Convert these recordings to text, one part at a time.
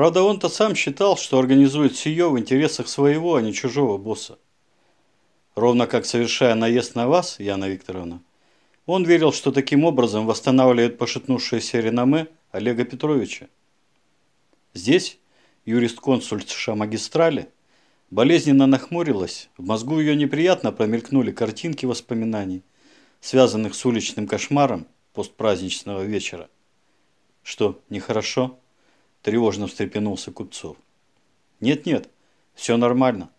Правда, он-то сам считал, что организует сие в интересах своего, а не чужого босса. Ровно как совершая наезд на вас, Яна Викторовна, он верил, что таким образом восстанавливает пошатнувшееся реноме Олега Петровича. Здесь юрист-консульша магистрали болезненно нахмурилась, в мозгу ее неприятно промелькнули картинки воспоминаний, связанных с уличным кошмаром постпраздничного вечера. Что, нехорошо? Тревожно встрепенулся Купцов. Нет-нет, все нормально.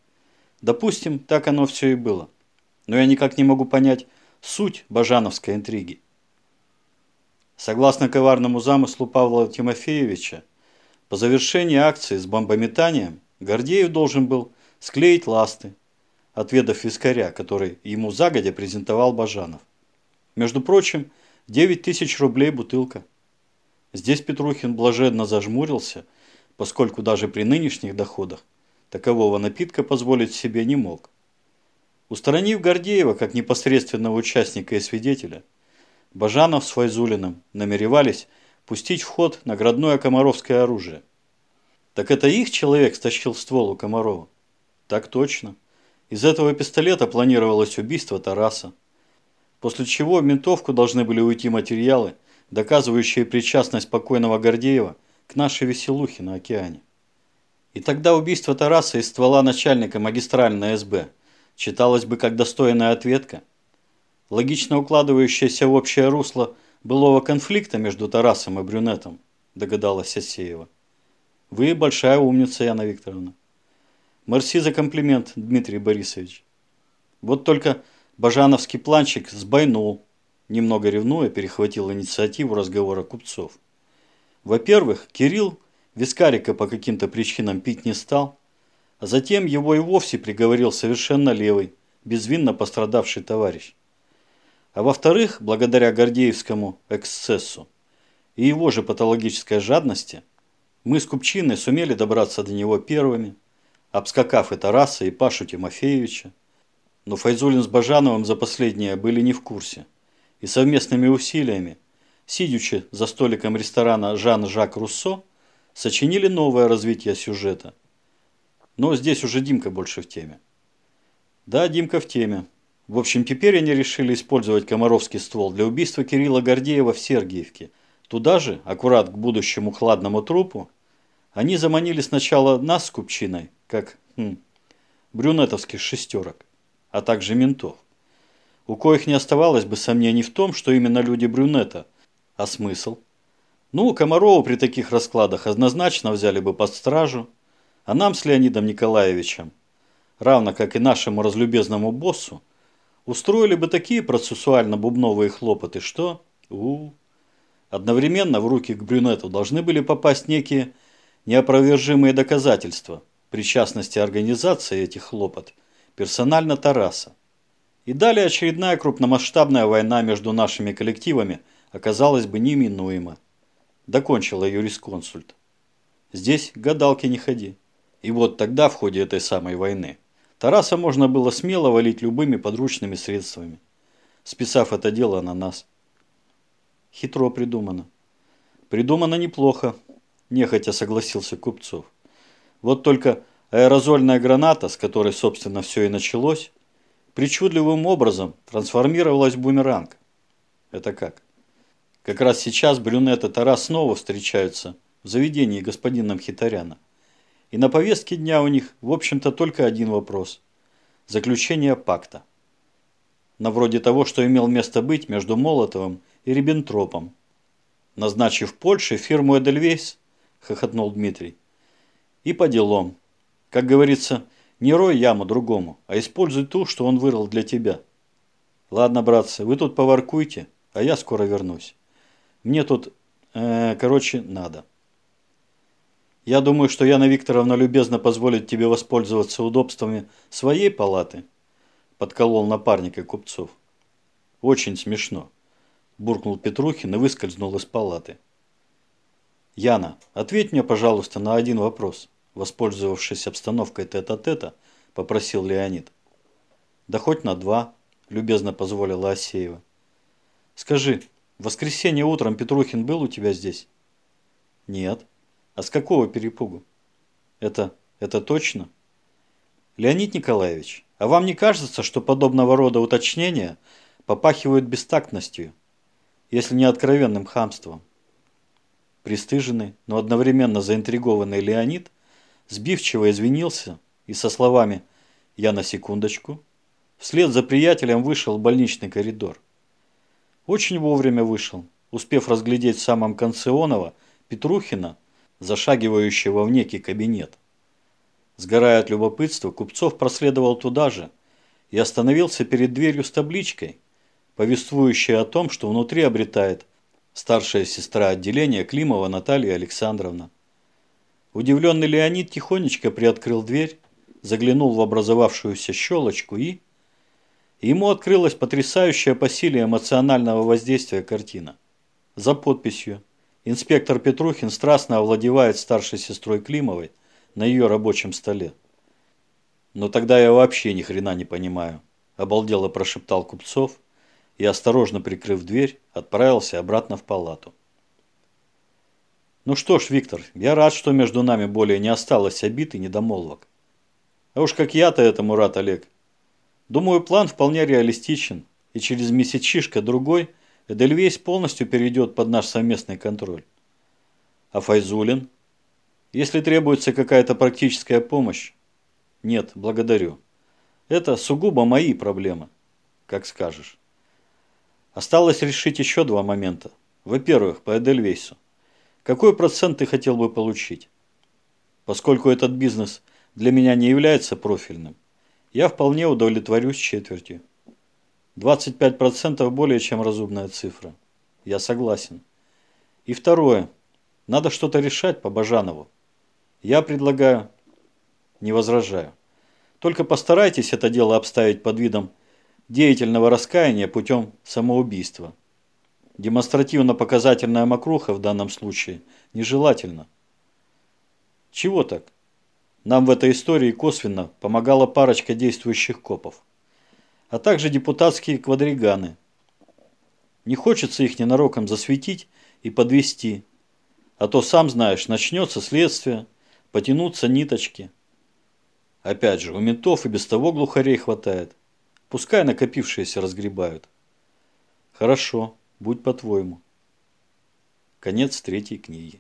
Допустим, так оно все и было. Но я никак не могу понять суть бажановской интриги. Согласно коварному замыслу Павла Тимофеевича, по завершении акции с бомбометанием Гордеев должен был склеить ласты, отведав вискаря, который ему загодя презентовал Бажанов. Между прочим, 9 тысяч рублей бутылка. Здесь Петрухин блаженно зажмурился, поскольку даже при нынешних доходах такового напитка позволить себе не мог. Устранив Гордеева как непосредственного участника и свидетеля, Бажанов с Файзулиным намеревались пустить в ход наградное комаровское оружие. Так это их человек стащил ствол у Комарова? Так точно. Из этого пистолета планировалось убийство Тараса. После чего в ментовку должны были уйти материалы, доказывающие причастность покойного Гордеева к нашей веселухе на океане. И тогда убийство Тараса из ствола начальника магистральной СБ читалось бы как достойная ответка, логично укладывающаяся в общее русло былого конфликта между Тарасом и Брюнетом, догадалась Асеева. Вы большая умница, Яна Викторовна. Мерси за комплимент, Дмитрий Борисович. Вот только бажановский планчик сбойнул, немного ревнуя, перехватил инициативу разговора купцов. Во-первых, Кирилл вискарика по каким-то причинам пить не стал, а затем его и вовсе приговорил совершенно левый, безвинно пострадавший товарищ. А во-вторых, благодаря Гордеевскому эксцессу и его же патологической жадности, мы с Купчиной сумели добраться до него первыми, обскакав и Тараса, и Пашу Тимофеевича. Но Файзулин с Бажановым за последнее были не в курсе – и совместными усилиями, сидячи за столиком ресторана Жан-Жак Руссо, сочинили новое развитие сюжета. Но здесь уже Димка больше в теме. Да, Димка в теме. В общем, теперь они решили использовать комаровский ствол для убийства Кирилла Гордеева в Сергиевке. Туда же, аккурат к будущему хладному трупу, они заманили сначала нас с Купчиной, как хм, брюнетовских шестерок, а также ментов у коих не оставалось бы сомнений в том, что именно люди брюнета. А смысл? Ну, Комарова при таких раскладах однозначно взяли бы под стражу, а нам с Леонидом Николаевичем, равно как и нашему разлюбезному боссу, устроили бы такие процессуально-бубновые хлопоты, что... У, -у, Одновременно в руки к брюнету должны были попасть некие неопровержимые доказательства причастности организации этих хлопот персонально Тараса. И далее очередная крупномасштабная война между нашими коллективами оказалась бы неминуема. Докончила юрисконсульт. Здесь гадалки не ходи. И вот тогда, в ходе этой самой войны, Тараса можно было смело валить любыми подручными средствами, списав это дело на нас. Хитро придумано. Придумано неплохо, нехотя согласился Купцов. Вот только аэрозольная граната, с которой, собственно, все и началось, причудливым образом трансформировалась в бумеранг. Это как? Как раз сейчас брюнет и Тарас снова встречаются в заведении господина Мхитаряна. И на повестке дня у них, в общем-то, только один вопрос. Заключение пакта. На вроде того, что имел место быть между Молотовым и Риббентропом. Назначив Польше фирму Эдельвейс, хохотнул Дмитрий. И по делам. Как говорится, не рой яму другому, а используй ту, что он вырыл для тебя. Ладно, братцы, вы тут поваркуйте, а я скоро вернусь. Мне тут, э, короче, надо. Я думаю, что Яна Викторовна любезно позволит тебе воспользоваться удобствами своей палаты, подколол напарника купцов. Очень смешно, буркнул Петрухин и выскользнул из палаты. Яна, ответь мне, пожалуйста, на один вопрос воспользовавшись обстановкой тета-тета, попросил Леонид. Да хоть на два, любезно позволила Асеева. Скажи, в воскресенье утром Петрухин был у тебя здесь? Нет. А с какого перепугу? Это, это точно? Леонид Николаевич, а вам не кажется, что подобного рода уточнения попахивают бестактностью, если не откровенным хамством? Пристыженный, но одновременно заинтригованный Леонид сбивчиво извинился и со словами «Я на секундочку» вслед за приятелем вышел в больничный коридор. Очень вовремя вышел, успев разглядеть в самом конце Онова Петрухина, зашагивающего в некий кабинет. Сгорая от любопытства, Купцов проследовал туда же и остановился перед дверью с табличкой, повествующей о том, что внутри обретает старшая сестра отделения Климова Наталья Александровна. Удивленный Леонид тихонечко приоткрыл дверь, заглянул в образовавшуюся щелочку и... Ему открылась потрясающая по силе эмоционального воздействия картина. За подписью инспектор Петрухин страстно овладевает старшей сестрой Климовой на ее рабочем столе. «Но тогда я вообще ни хрена не понимаю», – обалдело прошептал Купцов и, осторожно прикрыв дверь, отправился обратно в палату. «Ну что ж, Виктор, я рад, что между нами более не осталось обид и недомолвок. А уж как я-то этому рад, Олег. Думаю, план вполне реалистичен, и через месячишко-другой Эдельвейс полностью перейдет под наш совместный контроль. А Файзулин? Если требуется какая-то практическая помощь? Нет, благодарю. Это сугубо мои проблемы. Как скажешь. Осталось решить еще два момента. Во-первых, по Эдельвейсу. Какой процент ты хотел бы получить? Поскольку этот бизнес для меня не является профильным, я вполне удовлетворюсь четвертью. 25% более чем разумная цифра. Я согласен. И второе. Надо что-то решать по Бажанову. Я предлагаю... Не возражаю. Только постарайтесь это дело обставить под видом деятельного раскаяния путем самоубийства. Демонстративно-показательная мокруха в данном случае нежелательна. Чего так? Нам в этой истории косвенно помогала парочка действующих копов, а также депутатские квадриганы. Не хочется их ненароком засветить и подвести, а то, сам знаешь, начнется следствие, потянутся ниточки. Опять же, у ментов и без того глухарей хватает. Пускай накопившиеся разгребают. Хорошо, будь по-твоему. Конец третьей книги.